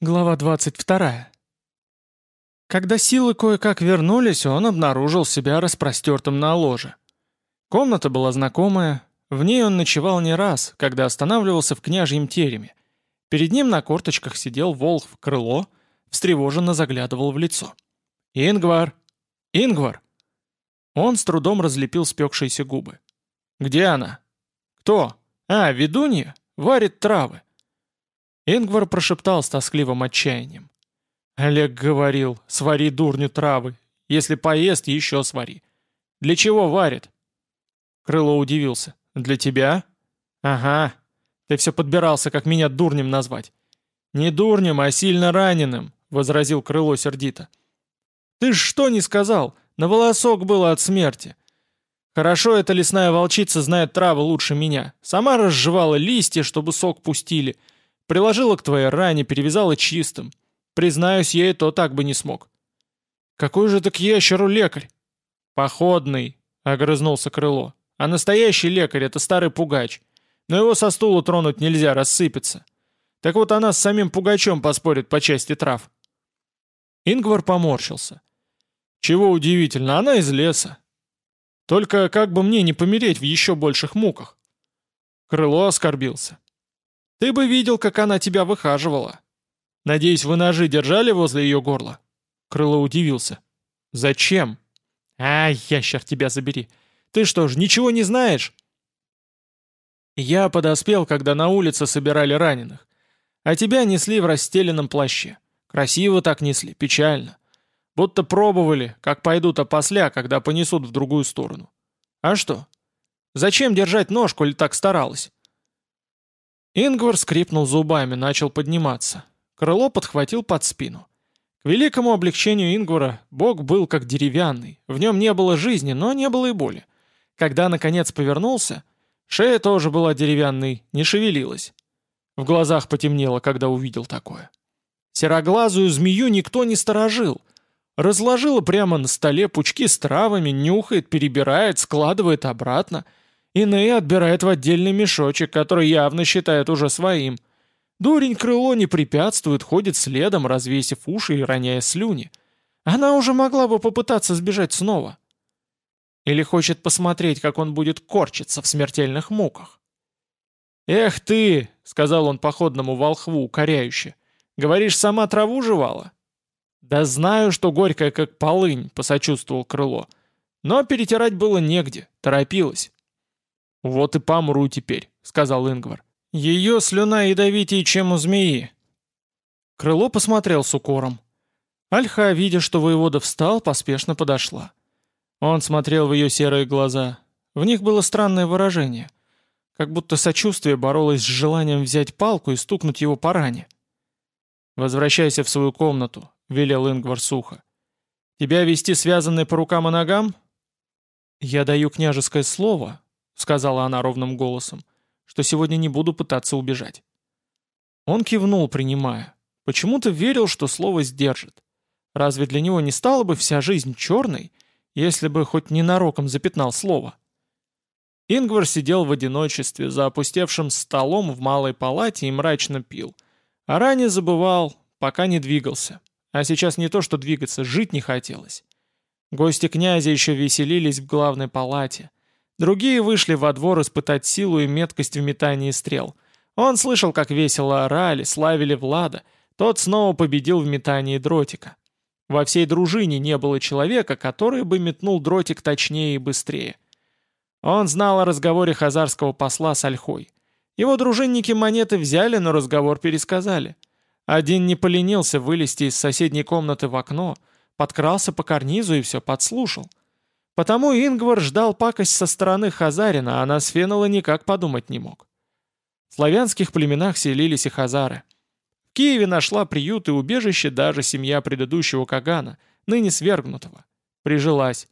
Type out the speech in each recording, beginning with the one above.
Глава 22. Когда силы кое-как вернулись, он обнаружил себя распростертым на ложе. Комната была знакомая, в ней он ночевал не раз, когда останавливался в княжьем тереме. Перед ним на корточках сидел волк в крыло, встревоженно заглядывал в лицо. «Ингвар! Ингвар!» Он с трудом разлепил спекшиеся губы. «Где она?» «Кто? А, ведунья? Варит травы. Ингвар прошептал с тоскливым отчаянием. Олег говорил, свари дурню травы. Если поест, еще свари. Для чего варит? Крыло удивился. Для тебя? Ага. Ты все подбирался, как меня дурнем назвать. Не дурнем, а сильно раненым, возразил Крыло сердито. Ты ж что не сказал? На волосок было от смерти. Хорошо эта лесная волчица знает травы лучше меня. Сама разжевала листья, чтобы сок пустили — Приложила к твоей ране, перевязала чистым. Признаюсь, я и то так бы не смог. Какой же ты к ящеру лекарь? Походный, огрызнулся крыло. А настоящий лекарь — это старый пугач. Но его со стула тронуть нельзя, рассыпется. Так вот она с самим пугачом поспорит по части трав. Ингвар поморщился. Чего удивительно, она из леса. Только как бы мне не помереть в еще больших муках. Крыло оскорбился. Ты бы видел, как она тебя выхаживала. Надеюсь, вы ножи держали возле ее горла?» Крыло удивился. «Зачем?» «Ай, ящер, тебя забери! Ты что ж, ничего не знаешь?» «Я подоспел, когда на улице собирали раненых. А тебя несли в расстеленном плаще. Красиво так несли, печально. Будто пробовали, как пойдут опосля, когда понесут в другую сторону. А что? Зачем держать нож, коль так старалась? Ингвар скрипнул зубами, начал подниматься. Крыло подхватил под спину. К великому облегчению Ингвара бог был как деревянный, в нем не было жизни, но не было и боли. Когда, наконец, повернулся, шея тоже была деревянной, не шевелилась. В глазах потемнело, когда увидел такое. Сероглазую змею никто не сторожил. Разложила прямо на столе пучки с травами, нюхает, перебирает, складывает обратно — Иные отбирает в отдельный мешочек, который явно считает уже своим. Дурень крыло не препятствует, ходит следом, развесив уши и роняя слюни. Она уже могла бы попытаться сбежать снова. Или хочет посмотреть, как он будет корчиться в смертельных муках. «Эх ты!» — сказал он походному волхву, укоряюще. «Говоришь, сама траву жевала?» «Да знаю, что горькая, как полынь», — посочувствовал крыло. Но перетирать было негде, торопилась. «Вот и помру теперь», — сказал Ингвар. «Ее слюна ядовитее, чем у змеи». Крыло посмотрел с укором. Альха, видя, что воевода встал, поспешно подошла. Он смотрел в ее серые глаза. В них было странное выражение. Как будто сочувствие боролось с желанием взять палку и стукнуть его по ране. «Возвращайся в свою комнату», — велел Ингвар сухо. «Тебя вести связанной по рукам и ногам?» «Я даю княжеское слово», сказала она ровным голосом, что сегодня не буду пытаться убежать. Он кивнул, принимая. Почему-то верил, что слово сдержит. Разве для него не стала бы вся жизнь черной, если бы хоть ненароком запятнал слово? Ингвар сидел в одиночестве за опустевшим столом в малой палате и мрачно пил. А ранее забывал, пока не двигался. А сейчас не то что двигаться, жить не хотелось. Гости князя еще веселились в главной палате. Другие вышли во двор испытать силу и меткость в метании стрел. Он слышал, как весело орали, славили Влада. Тот снова победил в метании дротика. Во всей дружине не было человека, который бы метнул дротик точнее и быстрее. Он знал о разговоре хазарского посла с Ольхой. Его дружинники монеты взяли, но разговор пересказали. Один не поленился вылезти из соседней комнаты в окно, подкрался по карнизу и все подслушал. Потому Ингвар ждал пакость со стороны Хазарина, а на Сфенала никак подумать не мог. В славянских племенах селились и хазары. В Киеве нашла приют и убежище даже семья предыдущего Кагана, ныне свергнутого. Прижилась.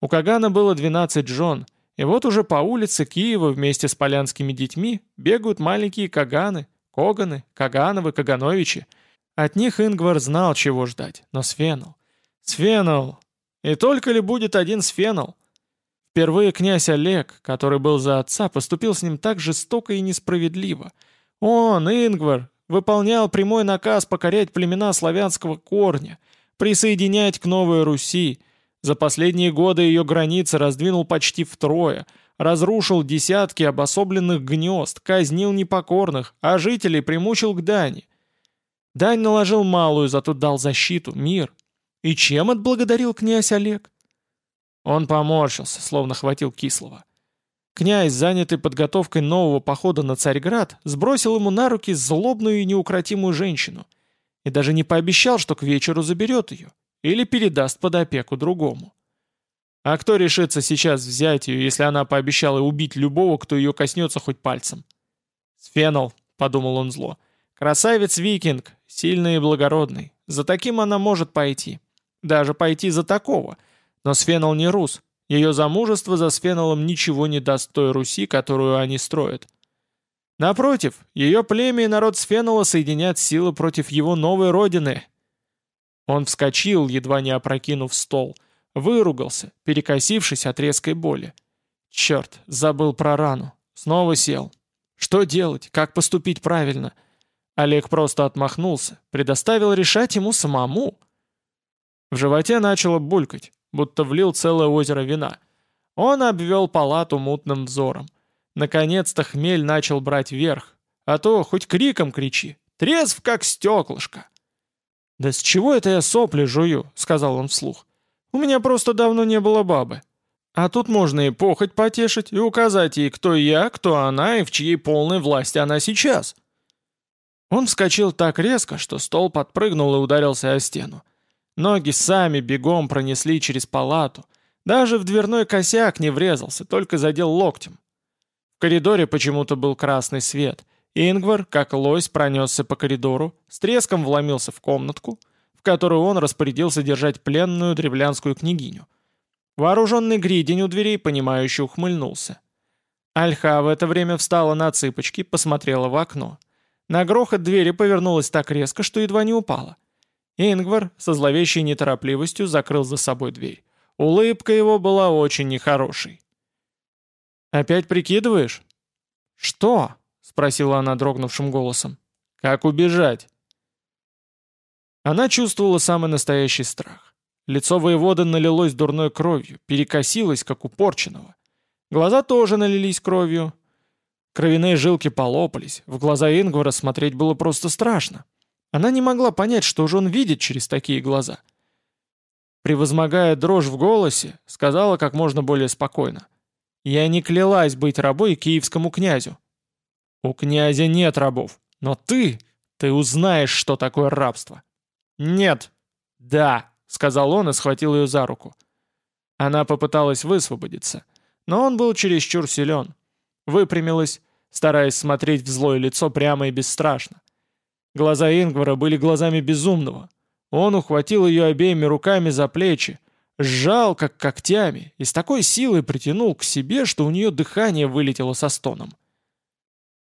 У Кагана было 12 жен, и вот уже по улице Киева вместе с полянскими детьми бегают маленькие Каганы, Коганы, Кагановы, Кагановичи. От них Ингвар знал, чего ждать, но Свенал... Свенал, и только ли будет один Сфенол? Впервые князь Олег, который был за отца, поступил с ним так жестоко и несправедливо. Он, Ингвар, выполнял прямой наказ покорять племена славянского корня, присоединять к Новой Руси. За последние годы ее границы раздвинул почти втрое, разрушил десятки обособленных гнезд, казнил непокорных, а жителей примучил к дани. Дань наложил малую, зато дал защиту, мир. И чем отблагодарил князь Олег? Он поморщился, словно хватил кислого. Князь, занятый подготовкой нового похода на Царьград, сбросил ему на руки злобную и неукротимую женщину и даже не пообещал, что к вечеру заберет ее или передаст под опеку другому. А кто решится сейчас взять ее, если она пообещала убить любого, кто ее коснется хоть пальцем? «Сфенол», — подумал он зло, — «красавец-викинг, сильный и благородный. За таким она может пойти. Даже пойти за такого. Но Сфенол не рус, ее замужество за Сфенолом ничего не даст той Руси, которую они строят. Напротив, ее племя и народ Сфенола соединят силы против его новой родины. Он вскочил, едва не опрокинув стол, выругался, перекосившись от резкой боли. Черт, забыл про рану. Снова сел. Что делать? Как поступить правильно? Олег просто отмахнулся, предоставил решать ему самому. В животе начало булькать будто влил целое озеро вина. Он обвел палату мутным взором. Наконец-то хмель начал брать верх. А то хоть криком кричи. Трезв, как стеклышко. «Да с чего это я сопли жую?» — сказал он вслух. «У меня просто давно не было бабы. А тут можно и похоть потешить, и указать ей, кто я, кто она, и в чьей полной власти она сейчас». Он вскочил так резко, что стол подпрыгнул и ударился о стену. Ноги сами бегом пронесли через палату. Даже в дверной косяк не врезался, только задел локтем. В коридоре почему-то был красный свет. Ингвар, как лось, пронесся по коридору, с треском вломился в комнатку, в которую он распорядился держать пленную древлянскую княгиню. Вооруженный гридень у дверей, понимающе ухмыльнулся. Альха в это время встала на цыпочки, посмотрела в окно. На грохот двери повернулась так резко, что едва не упала. Ингвар со зловещей неторопливостью закрыл за собой дверь. Улыбка его была очень нехорошей. «Опять прикидываешь?» «Что?» — спросила она дрогнувшим голосом. «Как убежать?» Она чувствовала самый настоящий страх. Лицо воевода налилось дурной кровью, перекосилось, как у порченого. Глаза тоже налились кровью. Кровяные жилки полопались, в глаза Ингвара смотреть было просто страшно. Она не могла понять, что же он видит через такие глаза. Превозмогая дрожь в голосе, сказала как можно более спокойно. «Я не клялась быть рабой киевскому князю». «У князя нет рабов, но ты, ты узнаешь, что такое рабство». «Нет». «Да», — сказал он и схватил ее за руку. Она попыталась высвободиться, но он был чересчур силен. Выпрямилась, стараясь смотреть в злое лицо прямо и бесстрашно. Глаза Ингвара были глазами безумного. Он ухватил ее обеими руками за плечи, сжал, как когтями, и с такой силой притянул к себе, что у нее дыхание вылетело со стоном.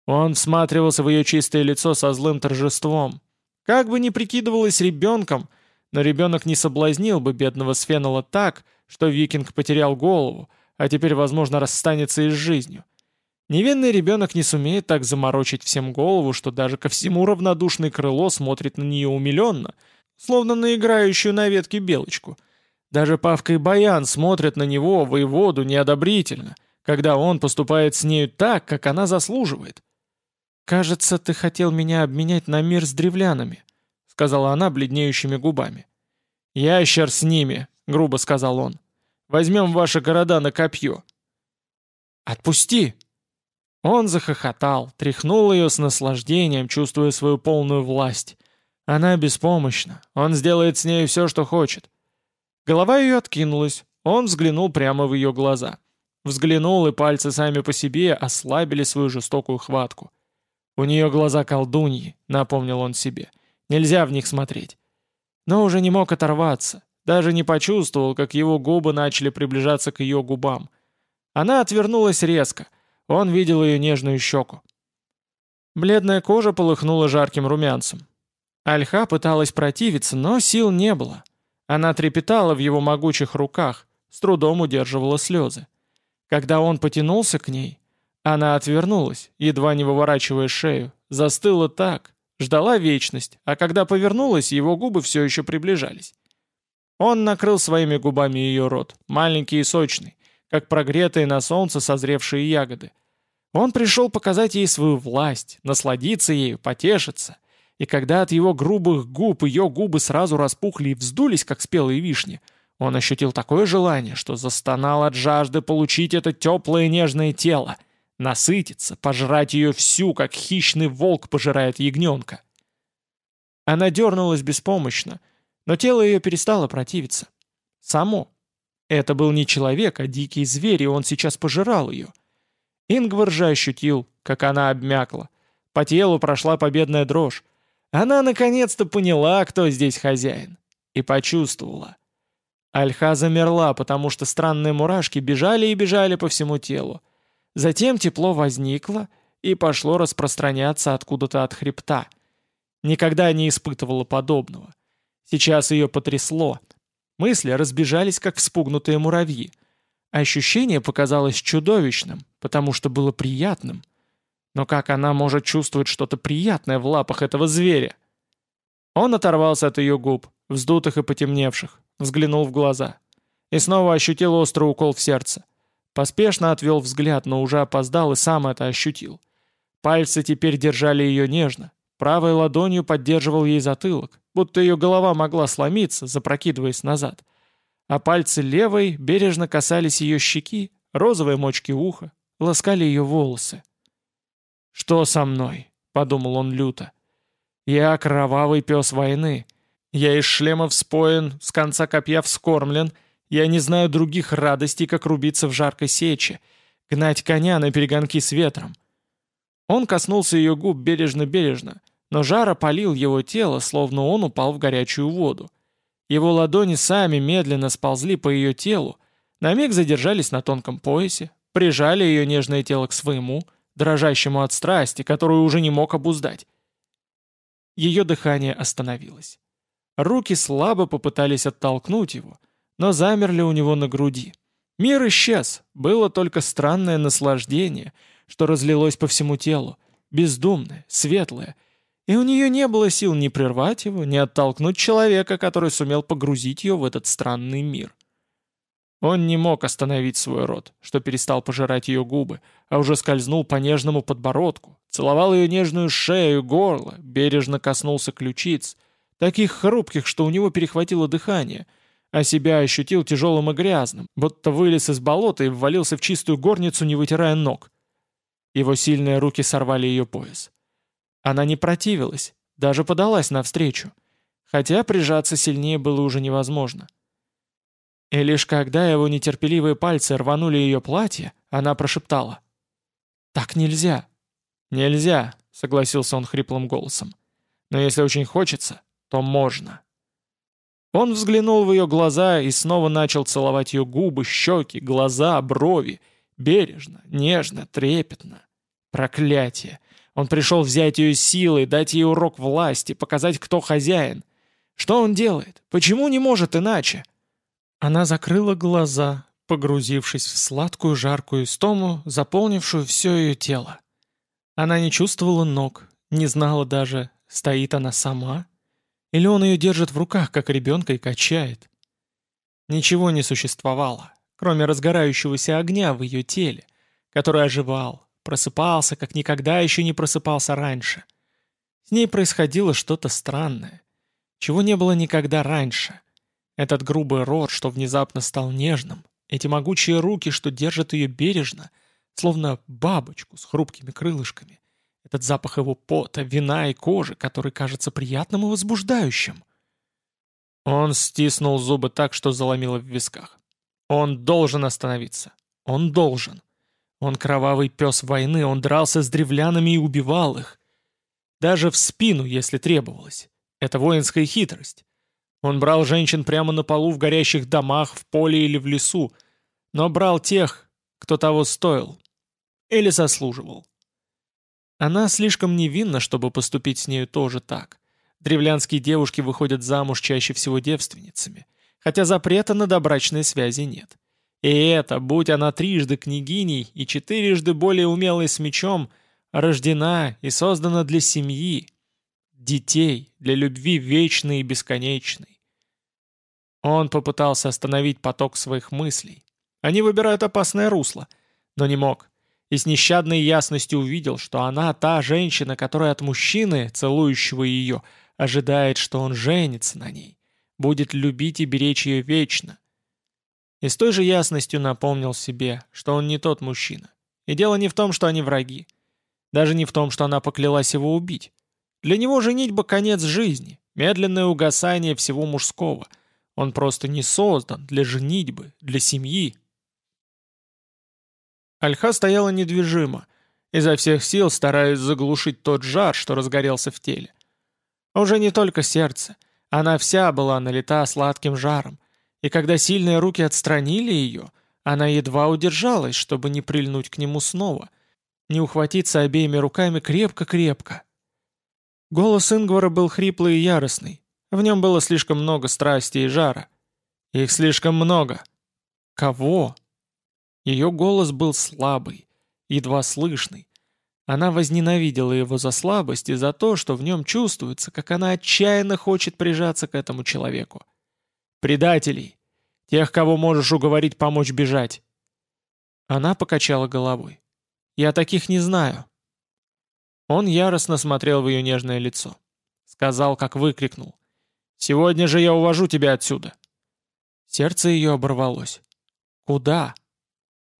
Он всматривался в ее чистое лицо со злым торжеством. Как бы ни прикидывалась ребенком, но ребенок не соблазнил бы бедного Сфенола так, что викинг потерял голову, а теперь, возможно, расстанется и с жизнью. Невинный ребенок не сумеет так заморочить всем голову, что даже ко всему равнодушный крыло смотрит на нее умиленно, словно на играющую на ветке белочку. Даже Павка и Баян смотрят на него, воеводу, неодобрительно, когда он поступает с нею так, как она заслуживает. «Кажется, ты хотел меня обменять на мир с древлянами», — сказала она бледнеющими губами. «Ящер с ними», — грубо сказал он. «Возьмем ваши города на копье». «Отпусти!» Он захохотал, тряхнул ее с наслаждением, чувствуя свою полную власть. Она беспомощна, он сделает с ней все, что хочет. Голова ее откинулась, он взглянул прямо в ее глаза. Взглянул, и пальцы сами по себе ослабили свою жестокую хватку. «У нее глаза колдуньи», — напомнил он себе. «Нельзя в них смотреть». Но уже не мог оторваться, даже не почувствовал, как его губы начали приближаться к ее губам. Она отвернулась резко — он видел ее нежную щеку. Бледная кожа полыхнула жарким румянцем. Альха пыталась противиться, но сил не было. Она трепетала в его могучих руках, с трудом удерживала слезы. Когда он потянулся к ней, она отвернулась, едва не выворачивая шею, застыла так, Ждала вечность, а когда повернулась, его губы все еще приближались. Он накрыл своими губами ее рот, маленький и сочный, как прогретые на солнце созревшие ягоды. Он пришел показать ей свою власть, насладиться ею, потешиться. И когда от его грубых губ ее губы сразу распухли и вздулись, как спелые вишни, он ощутил такое желание, что застонал от жажды получить это теплое нежное тело, насытиться, пожрать ее всю, как хищный волк пожирает ягненка. Она дернулась беспомощно, но тело ее перестало противиться. Само. Это был не человек, а дикий зверь, и он сейчас пожирал ее. Ингвар же ощутил, как она обмякла. По телу прошла победная дрожь. Она наконец-то поняла, кто здесь хозяин. И почувствовала. Альха замерла, потому что странные мурашки бежали и бежали по всему телу. Затем тепло возникло и пошло распространяться откуда-то от хребта. Никогда не испытывала подобного. Сейчас ее потрясло. Мысли разбежались, как вспугнутые муравьи. Ощущение показалось чудовищным, потому что было приятным. Но как она может чувствовать что-то приятное в лапах этого зверя? Он оторвался от ее губ, вздутых и потемневших, взглянул в глаза. И снова ощутил острый укол в сердце. Поспешно отвел взгляд, но уже опоздал и сам это ощутил. Пальцы теперь держали ее нежно. Правой ладонью поддерживал ей затылок, будто ее голова могла сломиться, запрокидываясь назад. А пальцы левой бережно касались ее щеки, розовой мочки уха, ласкали ее волосы. «Что со мной?» — подумал он люто. «Я кровавый пес войны. Я из шлема вспоен, с конца копья вскормлен. Я не знаю других радостей, как рубиться в жаркой сече, гнать коня на перегонки с ветром». Он коснулся ее губ бережно-бережно, но жар опалил его тело, словно он упал в горячую воду. Его ладони сами медленно сползли по ее телу, на миг задержались на тонком поясе, прижали ее нежное тело к своему, дрожащему от страсти, которую уже не мог обуздать. Ее дыхание остановилось. Руки слабо попытались оттолкнуть его, но замерли у него на груди. Мир исчез, было только странное наслаждение, что разлилось по всему телу, бездумное, светлое, и у нее не было сил ни прервать его, ни оттолкнуть человека, который сумел погрузить ее в этот странный мир. Он не мог остановить свой рот, что перестал пожирать ее губы, а уже скользнул по нежному подбородку, целовал ее нежную шею, горло, бережно коснулся ключиц — таких хрупких, что у него перехватило дыхание, а себя ощутил тяжелым и грязным, будто вылез из болота и ввалился в чистую горницу, не вытирая ног. Его сильные руки сорвали ее пояс. Она не противилась, даже подалась навстречу, хотя прижаться сильнее было уже невозможно. И лишь когда его нетерпеливые пальцы рванули ее платье, она прошептала. «Так нельзя». «Нельзя», — согласился он хриплым голосом. «Но если очень хочется, то можно. Он взглянул в ее глаза и снова начал целовать ее губы, щеки, глаза, брови. Бережно, нежно, трепетно. Проклятие! Он пришел взять ее силой, дать ей урок власти, показать, кто хозяин. Что он делает? Почему не может иначе? Она закрыла глаза, погрузившись в сладкую жаркую истому, заполнившую все ее тело. Она не чувствовала ног, не знала даже, стоит она сама или он ее держит в руках, как ребенка, и качает? Ничего не существовало, кроме разгорающегося огня в ее теле, который оживал, просыпался, как никогда еще не просыпался раньше. С ней происходило что-то странное, чего не было никогда раньше. Этот грубый рот, что внезапно стал нежным, эти могучие руки, что держат ее бережно, словно бабочку с хрупкими крылышками, этот запах его пота, вина и кожи, который кажется приятным и возбуждающим. Он стиснул зубы так, что заломило в висках. Он должен остановиться. Он должен. Он кровавый пес войны, он дрался с древлянами и убивал их. Даже в спину, если требовалось. Это воинская хитрость. Он брал женщин прямо на полу в горящих домах, в поле или в лесу, но брал тех, кто того стоил. Или заслуживал. Она слишком невинна, чтобы поступить с нею тоже так. Древлянские девушки выходят замуж чаще всего девственницами, хотя запрета на добрачные связи нет. И это, будь она трижды княгиней и четырежды более умелой с мечом, рождена и создана для семьи. детей, для любви вечной и бесконечной. Он попытался остановить поток своих мыслей. Они выбирают опасное русло, но не мог. И с нещадной ясностью увидел, что она та женщина, которая от мужчины, целующего ее, ожидает, что он женится на ней, будет любить и беречь ее вечно. И с той же ясностью напомнил себе, что он не тот мужчина. И дело не в том, что они враги. Даже не в том, что она поклялась его убить. Для него женитьба — конец жизни, медленное угасание всего мужского. Он просто не создан для женитьбы, для семьи. Альха стояла недвижимо, изо всех сил стараясь заглушить тот жар, что разгорелся в теле. Уже не только сердце, она вся была налита сладким жаром, и когда сильные руки отстранили ее, она едва удержалась, чтобы не прильнуть к нему снова, не ухватиться обеими руками крепко-крепко. Голос Ингвара был хриплый и яростный. В нем было слишком много страсти и жара. Их слишком много. Кого? Ее голос был слабый, едва слышный. Она возненавидела его за слабость и за то, что в нем чувствуется, как она отчаянно хочет прижаться к этому человеку. «Предателей! Тех, кого можешь уговорить помочь бежать!» Она покачала головой. «Я таких не знаю. Он яростно смотрел в ее нежное лицо. Сказал, как выкрикнул. «Сегодня же я увожу тебя отсюда!» Сердце ее оборвалось. «Куда?»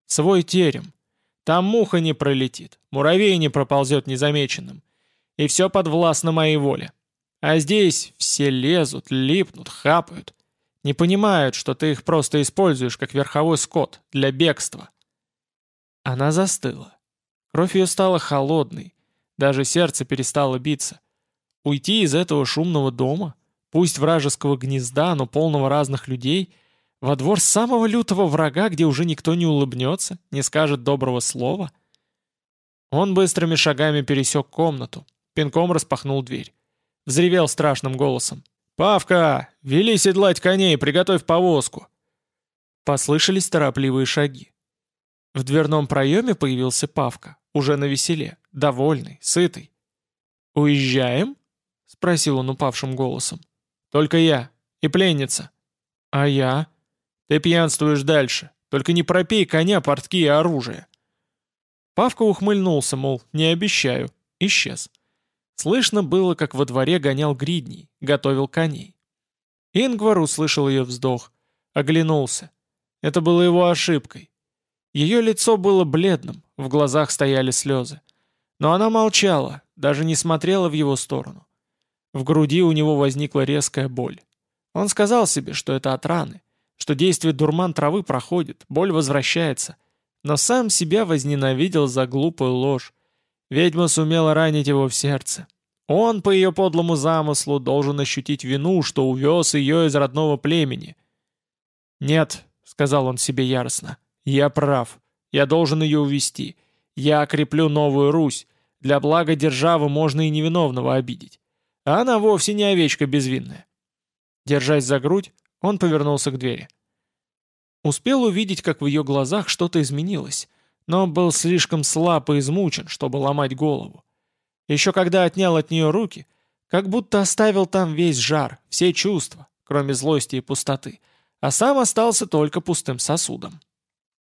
«Свой терем. Там муха не пролетит, муравей не проползет незамеченным. И все подвластно моей воле. А здесь все лезут, липнут, хапают. Не понимают, что ты их просто используешь как верховой скот для бегства». Она застыла. Кровь ее стала холодной, даже сердце перестало биться. Уйти из этого шумного дома, пусть вражеского гнезда, но полного разных людей, во двор самого лютого врага, где уже никто не улыбнется, не скажет доброго слова? Он быстрыми шагами пересек комнату, пинком распахнул дверь. Взревел страшным голосом. «Павка, вели седлать коней, приготовь повозку!» Послышались торопливые шаги. В дверном проеме появился Павка, уже на веселе довольный, сытый. «Уезжаем?» — спросил он упавшим голосом. «Только я. И пленница». «А я?» «Ты пьянствуешь дальше. Только не пропей коня, портки и оружие». Павка ухмыльнулся, мол, не обещаю. Исчез. Слышно было, как во дворе гонял гридней, готовил коней. Ингвар услышал ее вздох, оглянулся. Это было его ошибкой. Ее лицо было бледным, в глазах стояли слезы. Но она молчала, даже не смотрела в его сторону. В груди у него возникла резкая боль. Он сказал себе, что это от раны, что действие дурман травы проходит, боль возвращается. Но сам себя возненавидел за глупую ложь. Ведьма сумела ранить его в сердце. Он, по ее подлому замыслу, должен ощутить вину, что увез ее из родного племени. «Нет», — сказал он себе яростно, — «я прав. Я должен ее увести. Я окреплю новую Русь. Для блага державы можно и невиновного обидеть. А она вовсе не овечка безвинная. Держась за грудь, он повернулся к двери. Успел увидеть, как в ее глазах что-то изменилось, но был слишком слаб и измучен, чтобы ломать голову. Еще когда отнял от нее руки, как будто оставил там весь жар, все чувства, кроме злости и пустоты, а сам остался только пустым сосудом.